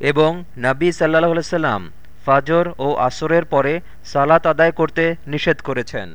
এবং নাবী সাল্লাহ সাল্লাম ফাজর ও আসরের পরে সালাত আদায় করতে নিষেধ করেছেন।